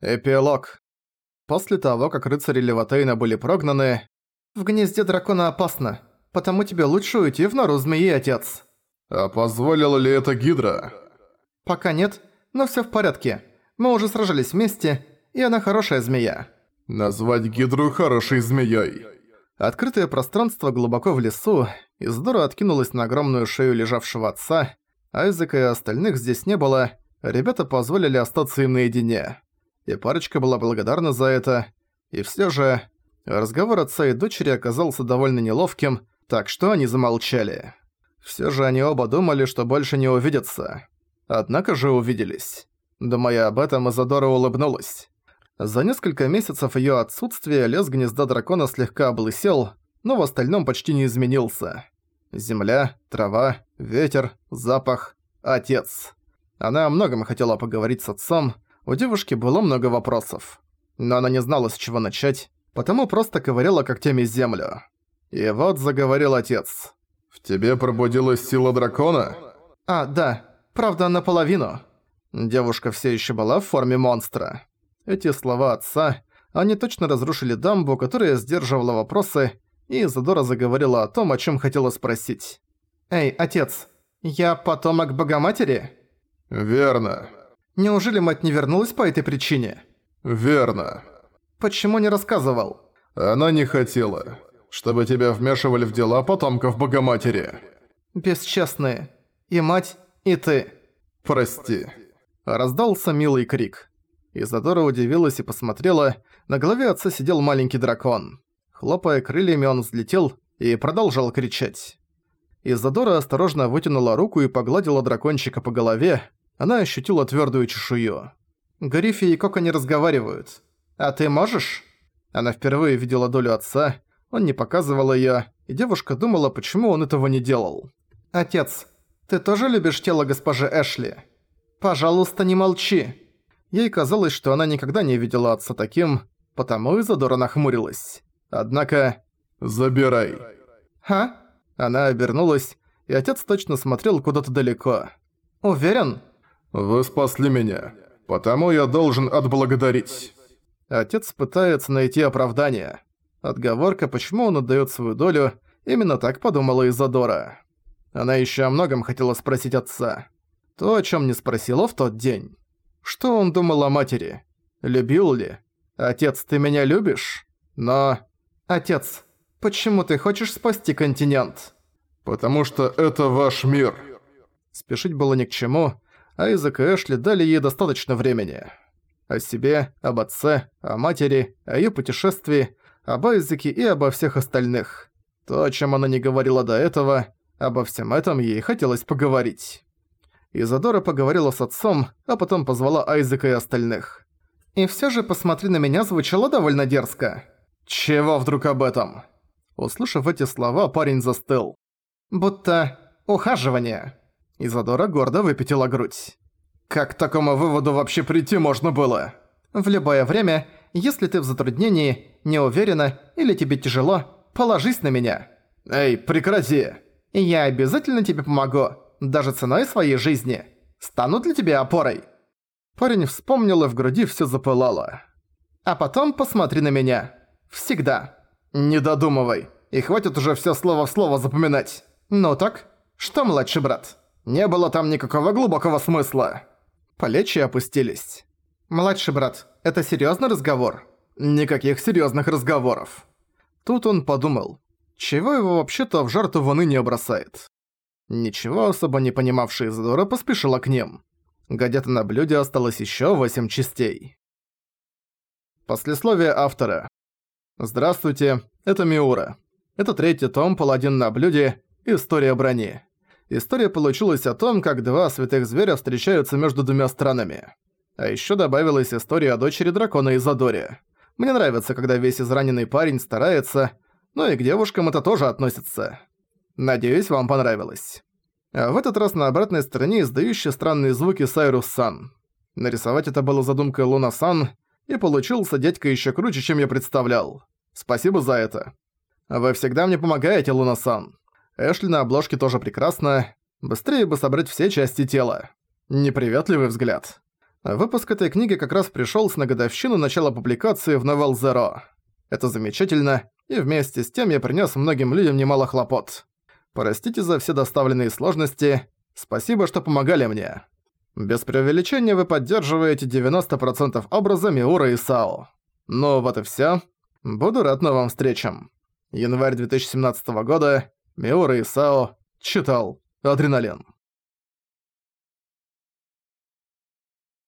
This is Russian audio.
Эпилог. После того, как рыцари Леватейна были прогнаны, «В гнезде дракона опасно, потому тебе лучше уйти в нору змеи, отец». А позволила ли это Гидра? «Пока нет, но всё в порядке. Мы уже сражались вместе, и она хорошая змея». Назвать Гидру хорошей змеей. Открытое пространство глубоко в лесу, Издора откинулась на огромную шею лежавшего отца, Айзека и остальных здесь не было, ребята позволили остаться им наедине и парочка была благодарна за это. И всё же, разговор отца и дочери оказался довольно неловким, так что они замолчали. Всё же они оба думали, что больше не увидятся. Однако же увиделись. Думая об этом, Изадора улыбнулась. За несколько месяцев её отсутствия лес гнезда дракона слегка облысел, но в остальном почти не изменился. Земля, трава, ветер, запах, отец. Она о многом хотела поговорить с отцом, у девушки было много вопросов. Но она не знала, с чего начать, потому просто ковыряла когтями землю. И вот заговорил отец. «В тебе пробудилась сила дракона?» «А, да. Правда, наполовину». Девушка все еще была в форме монстра. Эти слова отца, они точно разрушили дамбу, которая сдерживала вопросы, и Задора заговорила о том, о чем хотела спросить. «Эй, отец, я потомок Богоматери?» «Верно. Неужели мать не вернулась по этой причине? Верно. Почему не рассказывал? Она не хотела, чтобы тебя вмешивали в дела потомков Богоматери. Бесчестные. И мать, и ты. Прости. Раздался милый крик. Изадора удивилась и посмотрела. На голове отца сидел маленький дракон. Хлопая крыльями, он взлетел и продолжал кричать. Изадора осторожно вытянула руку и погладила дракончика по голове, она ощутила твердую чешую. Гриффи и Кока не разговаривают. «А ты можешь?» Она впервые видела долю отца, он не показывал её, и девушка думала, почему он этого не делал. «Отец, ты тоже любишь тело госпожи Эшли? Пожалуйста, не молчи!» Ей казалось, что она никогда не видела отца таким, потому Изодора нахмурилась. Однако... «Забирай!» «Ха?» Она обернулась, и отец точно смотрел куда-то далеко. «Уверен?» «Вы спасли меня, потому я должен отблагодарить». Отец пытается найти оправдание. Отговорка, почему он отдаёт свою долю, именно так подумала Изадора. Она ещё о многом хотела спросить отца. То, о чём не спросила в тот день. Что он думал о матери? Любил ли? «Отец, ты меня любишь?» Но... «Отец, почему ты хочешь спасти континент?» «Потому что это ваш мир». Спешить было ни к чему, Айзек и Эшли дали ей достаточно времени. О себе, об отце, о матери, о её путешествии, об Айзеке и обо всех остальных. То, о чем она не говорила до этого, обо всем этом ей хотелось поговорить. Изадора поговорила с отцом, а потом позвала Айзека и остальных. «И всё же «посмотри на меня» звучало довольно дерзко. «Чего вдруг об этом?» Услышав эти слова, парень застыл. «Будто ухаживание». Изадора гордо выпятила грудь. «Как к такому выводу вообще прийти можно было?» «В любое время, если ты в затруднении, не уверена или тебе тяжело, положись на меня». «Эй, прекрати!» «Я обязательно тебе помогу, даже ценой своей жизни. Стану для тебя опорой». Парень вспомнил, и в груди всё запылало. «А потом посмотри на меня. Всегда». «Не додумывай. И хватит уже всё слово в слово запоминать. Ну так, что, младший брат?» Не было там никакого глубокого смысла. Плечи опустились. «Младший брат, это серьёзный разговор?» «Никаких серьёзных разговоров». Тут он подумал, чего его вообще-то в жарту ваны не бросает. Ничего особо не понимавшая Изодора поспешила к ним. Гадета на блюде осталось ещё восемь частей. Послесловие автора. Здравствуйте, это Миура. Это третий том «Паладин на блюде. История брони» история получилась о том, как два святых зверя встречаются между двумя странами. А ещё добавилась история о дочери дракона Изадоре. Мне нравится, когда весь израненный парень старается, но и к девушкам это тоже относится. Надеюсь, вам понравилось. А в этот раз на обратной стороне издающий странные звуки Сайрус Сан. Нарисовать это было задумкой Луна Сан, и получился дядька ещё круче, чем я представлял. Спасибо за это. Вы всегда мне помогаете, Луна Сан. Эшли на обложке тоже прекрасно. Быстрее бы собрать все части тела. Неприветливый взгляд. Выпуск этой книги как раз пришёлся на годовщину начала публикации в Новелл Zero. Это замечательно, и вместе с тем я принёс многим людям немало хлопот. Простите за все доставленные сложности, спасибо, что помогали мне. Без преувеличения вы поддерживаете 90% образа Миура и Сао. Ну вот и всё. Буду рад новым встречам. Январь 2017 года. Миура и Сао. Читал. Адреналин.